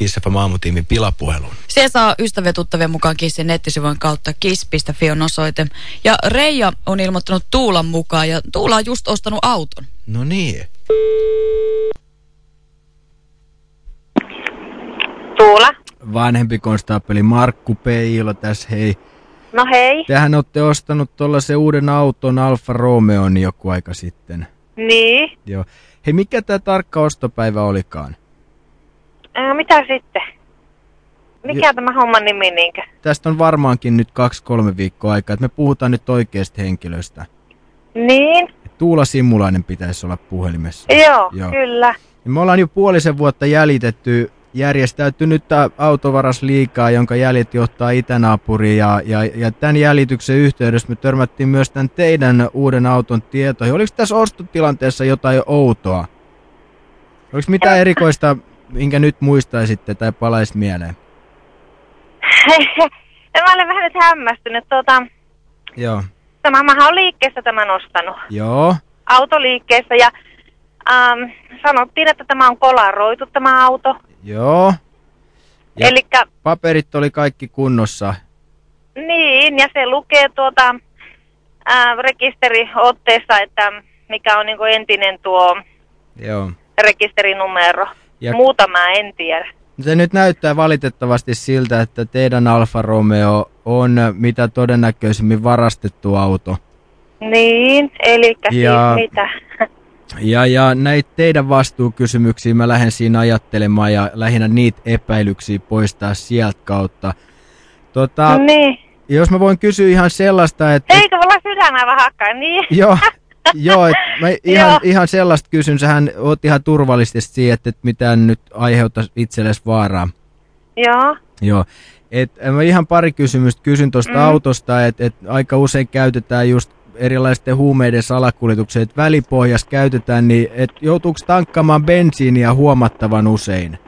Kissafam aamutiimin pilapuhelun. Siellä saa ystäviä tuttavien mukaan Kissin nettisivujen kautta kiss.fi on osoite. Ja Reija on ilmoittanut Tuulan mukaan ja Tuula on just ostanut auton. No niin. Tuula. Vanhempi konstaapeli Markku Peilo tässä, hei. No hei. Tehän olette ostanut tuollaisen uuden auton Alfa Romeon joku aika sitten. Niin. Joo. Hei, mikä tämä tarkka ostopäivä olikaan? Ää, mitä sitten? Mikä Jo- tämä homman nimi niinkö? Tästä on varmaankin nyt kaksi-kolme viikkoa aikaa, että me puhutaan nyt oikeasta henkilöstä. Niin. Tuula Simulainen pitäisi olla puhelimessa. Joo, Joo. Joo. kyllä. Ja me ollaan jo puolisen vuotta jäljitetty järjestäytynyttä autovarasliikaa, jonka jäljet johtaa itänaapuriin. Ja, ja, ja tämän jäljityksen yhteydessä me törmättiin myös tämän teidän uuden auton tietoihin. Oliko tässä ostotilanteessa jotain outoa? Oliko mitään erikoista, minkä nyt muistaisitte tai palaisi mieleen? mä olen vähän nyt hämmästynyt. Tuota, Joo. tämä mä on liikkeessä tämän ostanut. Joo. Autoliikkeessä ja ähm, sanottiin, että tämä on kolaroitu tämä auto. Joo. Ja Eli paperit oli kaikki kunnossa. niin, ja se lukee tuota äh, rekisteriotteessa, että mikä on niin entinen tuo Joo. rekisterinumero. Ja-. Muuta mä en tiedä. Se nyt näyttää valitettavasti siltä, että teidän Alfa Romeo on mitä todennäköisimmin varastettu auto. Niin, eli Ja- siis mitä? Ja, ja näitä teidän vastuukysymyksiä mä lähden siinä ajattelemaan ja lähinnä niitä epäilyksiä poistaa sieltä kautta. Tota, Niin. jos mä voin kysyä ihan sellaista, että... Eikö mulla sydämä vähän hakkaa? Niin. Joo, joo et mä ihan, Joo. ihan sellaista kysyn. Sähän oot ihan turvallisesti siihen, että et mitään nyt aiheuta itsellesi vaaraa. Joo. Joo. Et, äh, mä ihan pari kysymystä kysyn tuosta mm. Autosta, että et aika usein käytetään just erilaisten huumeiden salakuljetukseen, että välipohjas käytetään, niin et joutuuko tankkaamaan bensiiniä huomattavan usein?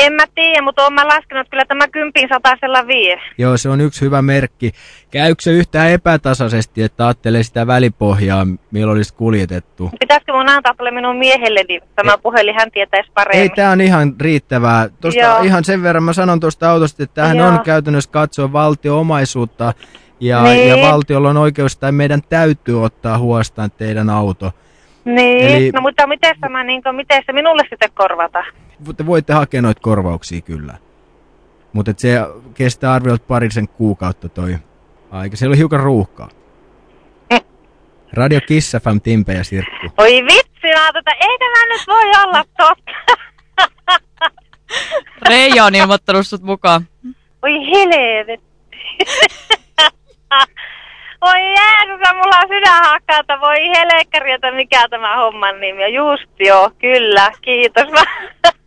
En mä tiedä, mutta oon mä laskenut, että kyllä tämä kympin satasella vie. Joo, se on yksi hyvä merkki. Käykö se yhtään epätasaisesti, että ajattelee sitä välipohjaa, milloin olisi kuljetettu? Pitäisikö mun antaa tuolle minun miehelleni tämä puhelin, hän tietäisi paremmin. Ei, tämä on ihan riittävää. Tuosta Joo. ihan sen verran mä sanon tuosta autosta, että tämähän Joo. on käytännössä katsoa valtio-omaisuutta ja, Niin. ja valtiolla on oikeus tai meidän täytyy ottaa huostaan teidän auto. Niin, Eli- Eli... no mutta miten tämä, niin kuin, miten se minulle sitten korvata? Te voitte hakea noita korvauksia kyllä. Mutta se kestää arviolta parisen kuukautta toi aika. Siellä on hiukan ruuhkaa. Radio Kiss FM, Timpe ja Sirkku. Oi vitsi, mä tätä, ei tämä nyt voi olla totta. Reija on ilmoittanut sut mukaan. Oi helvetti. Oi Jeesus, mulla on sydän hakkaa, että voi helekkäri, että mikä tämä homman nimi on. Just joo, kyllä, kiitos.